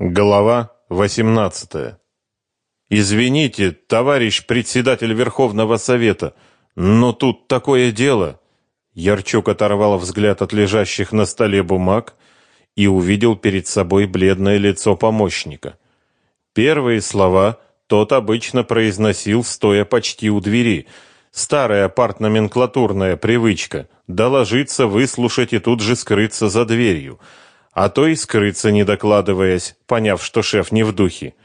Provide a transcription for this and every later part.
Глава 18. Извините, товарищ председатель Верховного совета, но тут такое дело. Ярчук оторвал взгляд от лежащих на столе бумаг и увидел перед собой бледное лицо помощника. Первые слова тот обычно произносил стоя почти у двери. Старая партноменклатурная привычка доложиться, выслушать и тут же скрыться за дверью а то и скрыться, не докладываясь, поняв, что шеф не в духе.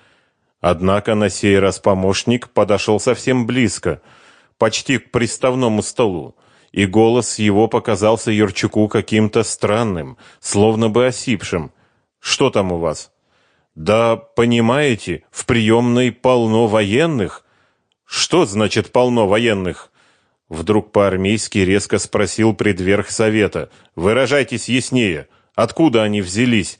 Однако на сей раз помощник подошел совсем близко, почти к приставному столу, и голос его показался Юрчуку каким-то странным, словно бы осипшим. «Что там у вас?» «Да, понимаете, в приемной полно военных». «Что значит полно военных?» Вдруг по-армейски резко спросил предверх совета. «Выражайтесь яснее». Откуда они взялись?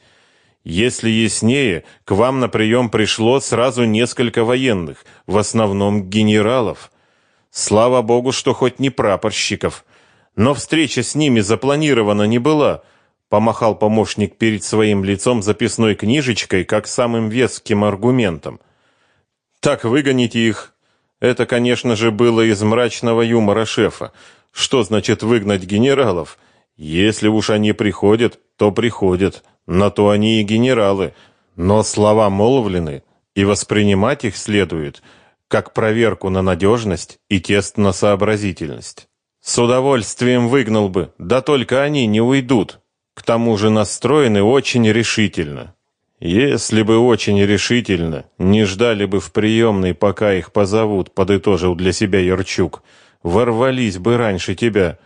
Если яснее, к вам на прием пришло сразу несколько военных, в основном генералов. Слава богу, что хоть не прапорщиков. Но встреча с ними запланирована не была. Помахал помощник перед своим лицом записной книжечкой, как самым веским аргументом. Так выгоните их. Это, конечно же, было из мрачного юмора шефа. Что значит выгнать генералов? Если уж они приходят, то приходят, на то они и генералы. Но слова молвлены, и воспринимать их следует как проверку на надежность и тест на сообразительность. С удовольствием выгнал бы, да только они не уйдут. К тому же настроены очень решительно. Если бы очень решительно, не ждали бы в приемной, пока их позовут, подытожил для себя Ярчук. Ворвались бы раньше тебя.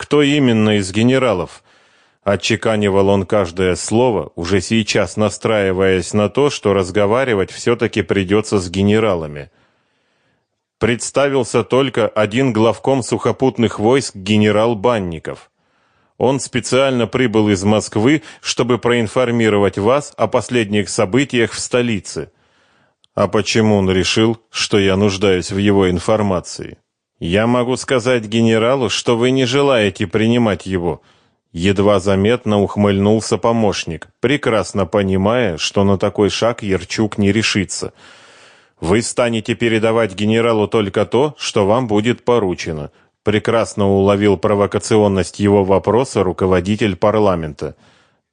Кто именно из генералов? Отчеканивал он каждое слово, уже сейчас настраиваясь на то, что разговаривать все-таки придется с генералами. Представился только один главком сухопутных войск генерал Банников. Он специально прибыл из Москвы, чтобы проинформировать вас о последних событиях в столице. А почему он решил, что я нуждаюсь в его информации? Я могу сказать генералу, что вы не желаете принимать его. Едва заметно ухмыльнулся помощник, прекрасно понимая, что на такой шаг Ерчук не решится. Вы станете передавать генералу только то, что вам будет поручено. Прекрасно уловил провокационность его вопроса руководитель парламента.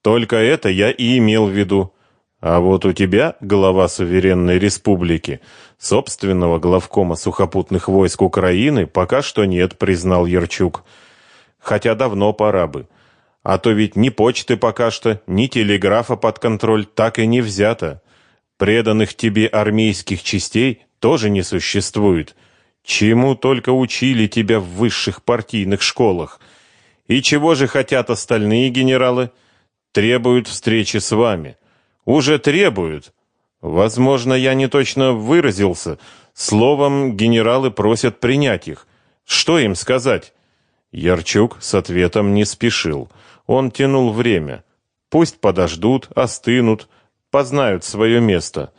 Только это я и имел в виду. А вот у тебя, глава суверенной республики, собственного главкома сухопутных войск Украины пока что нет, признал Ерчук. Хотя давно пора бы. А то ведь ни почты пока что, ни телеграфа под контроль так и не взято. Преданных тебе армейских частей тоже не существует. Чему только учили тебя в высших партийных школах. И чего же хотят остальные генералы? Требуют встречи с вами уже требуют. Возможно, я не точно выразился. Словом, генералы просят принять их. Что им сказать? Ярчук с ответом не спешил. Он тянул время. Пусть подождут, остынут, познают свое место.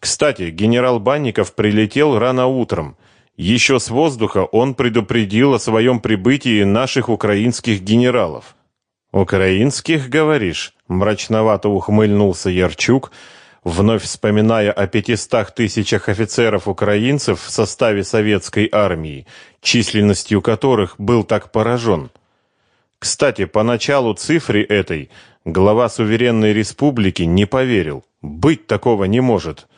Кстати, генерал Банников прилетел рано утром. Еще с воздуха он предупредил о своем прибытии наших украинских генералов. «Украинских, говоришь?» — мрачновато ухмыльнулся Ярчук, вновь вспоминая о пятистах тысячах офицеров-украинцев в составе советской армии, численностью которых был так поражен. Кстати, поначалу цифре этой глава суверенной республики не поверил. Быть такого не может.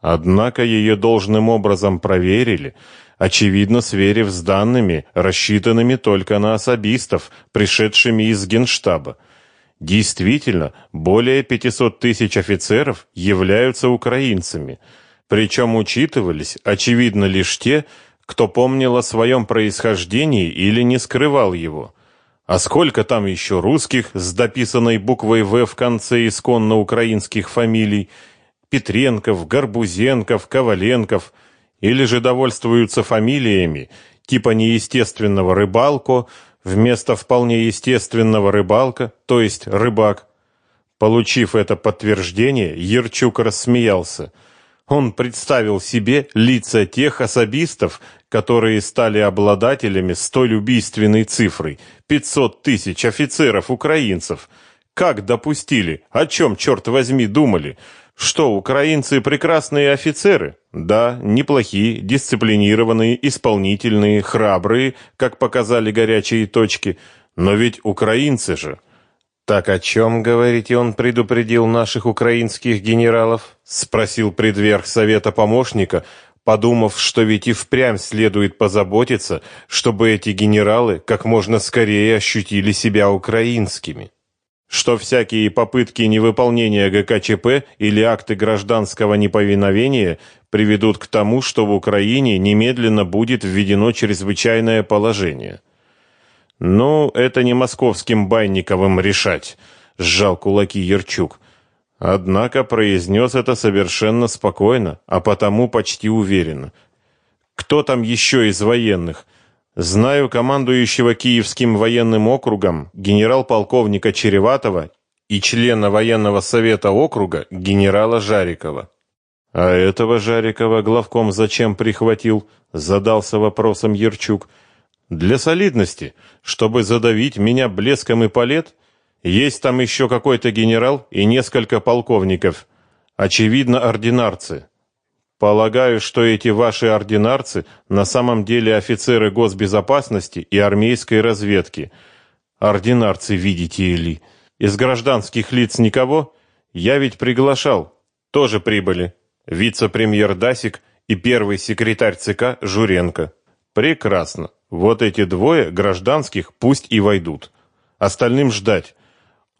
Однако ее должным образом проверили — очевидно сверив с данными, рассчитанными только на особистов, пришедшими из Генштаба. Действительно, более 500 тысяч офицеров являются украинцами, причем учитывались, очевидно, лишь те, кто помнил о своем происхождении или не скрывал его. А сколько там еще русских с дописанной буквой «В» в конце исконно украинских фамилий? Петренков, Горбузенков, Коваленков – или же довольствуются фамилиями типа неестественного рыбалко вместо вполне естественного рыбалка, то есть рыбак. Получив это подтверждение, Ерчук рассмеялся. Он представил себе лица тех особистов, которые стали обладателями столь убийственной цифрой – 500 тысяч офицеров-украинцев. Как допустили? О чем, черт возьми, думали? Что, украинцы прекрасные офицеры? Да, неплохие, дисциплинированные, исполнительные, храбрые, как показали горячие точки. Но ведь украинцы же. Так о чем, говорите, он предупредил наших украинских генералов? Спросил предверх совета помощника, подумав, что ведь и впрямь следует позаботиться, чтобы эти генералы как можно скорее ощутили себя украинскими что всякие попытки невыполнения ГКЧП или акты гражданского неповиновения приведут к тому, что в Украине немедленно будет введено чрезвычайное положение. Ну, это не московским Байниковым решать, сжал кулаки Ерчук. Однако произнес это совершенно спокойно, а потому почти уверенно. Кто там еще из военных? Знаю командующего Киевским военным округом генерал-полковника Череватова и члена военного совета округа генерала Жарикова. А этого Жарикова главком зачем прихватил? задался вопросом Ерчук. Для солидности, чтобы задавить меня блеском и палет? Есть там еще какой-то генерал и несколько полковников, очевидно, ординарцы. Полагаю, что эти ваши ординарцы на самом деле офицеры госбезопасности и армейской разведки. Ординарцы, видите ли. Из гражданских лиц никого? Я ведь приглашал. Тоже прибыли. Вице-премьер Дасик и первый секретарь ЦК Журенко. Прекрасно. Вот эти двое гражданских пусть и войдут. Остальным ждать.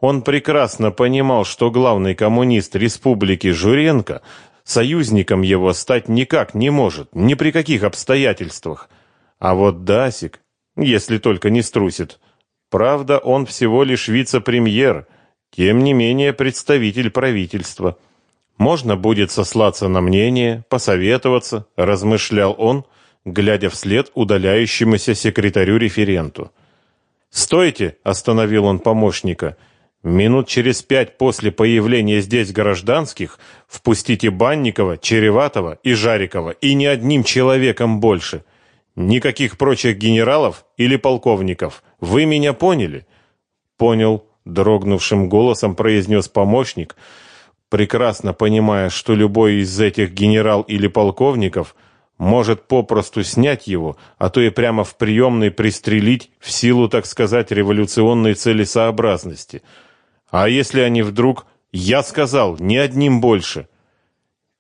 Он прекрасно понимал, что главный коммунист республики Журенко Союзником его стать никак не может, ни при каких обстоятельствах. А вот Дасик, если только не струсит. Правда, он всего лишь вице-премьер, тем не менее представитель правительства. Можно будет сослаться на мнение, посоветоваться, размышлял он, глядя вслед удаляющемуся секретарю-референту. «Стойте!» — остановил он помощника — Минут через пять после появления здесь гражданских впустите Банникова, Череватова и Жарикова, и ни одним человеком больше. Никаких прочих генералов или полковников. Вы меня поняли? Понял, дрогнувшим голосом произнес помощник, прекрасно понимая, что любой из этих генерал или полковников может попросту снять его, а то и прямо в приемной пристрелить в силу, так сказать, революционной целесообразности – а если они вдруг... Я сказал, ни одним больше.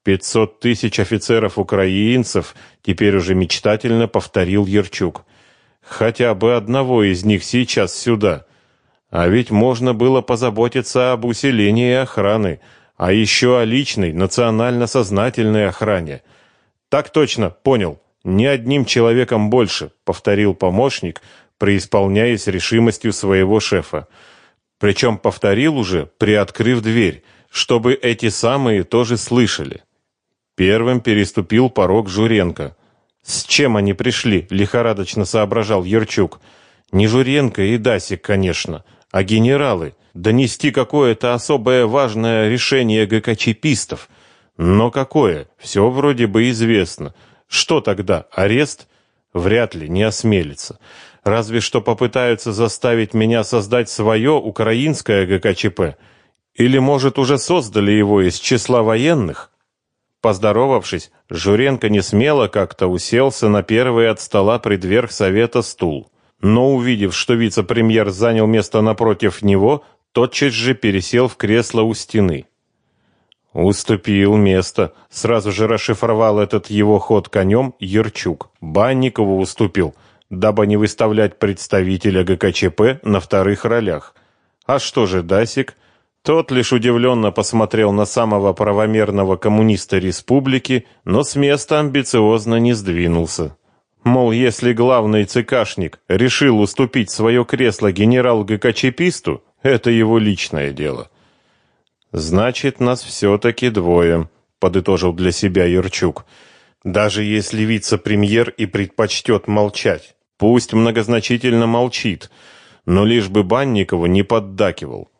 Пятьсот тысяч офицеров-украинцев, теперь уже мечтательно повторил Ерчук. Хотя бы одного из них сейчас сюда. А ведь можно было позаботиться об усилении охраны, а еще о личной, национально-сознательной охране. Так точно, понял. Ни одним человеком больше, повторил помощник, преисполняясь решимостью своего шефа. Причем повторил уже, приоткрыв дверь, чтобы эти самые тоже слышали. Первым переступил порог Журенко. С чем они пришли, лихорадочно соображал Ерчук. Не Журенко и Дасик, конечно, а генералы. Донести какое-то особое важное решение ГКЧПистов. Но какое? Все вроде бы известно. Что тогда? Арест? Вряд ли, не осмелится. Разве что попытаются заставить меня создать свое украинское ГКЧП. Или, может, уже создали его из числа военных? Поздоровавшись, Журенко не смело как-то уселся на первый от стола предверх совета стул. Но увидев, что вице-премьер занял место напротив него, тотчас же пересел в кресло у стены. Уступил место. Сразу же расшифровал этот его ход конем Ерчук. Банникову уступил – дабы не выставлять представителя ГКЧП на вторых ролях. А что же Дасик? Тот лишь удивленно посмотрел на самого правомерного коммуниста республики, но с места амбициозно не сдвинулся. Мол, если главный ЦКшник решил уступить свое кресло генерал-ГКЧПисту, это его личное дело. Значит, нас все-таки двое, подытожил для себя Юрчук. Даже если вице-премьер и предпочтет молчать. Пусть многозначительно молчит, но лишь бы Банникову не поддакивал.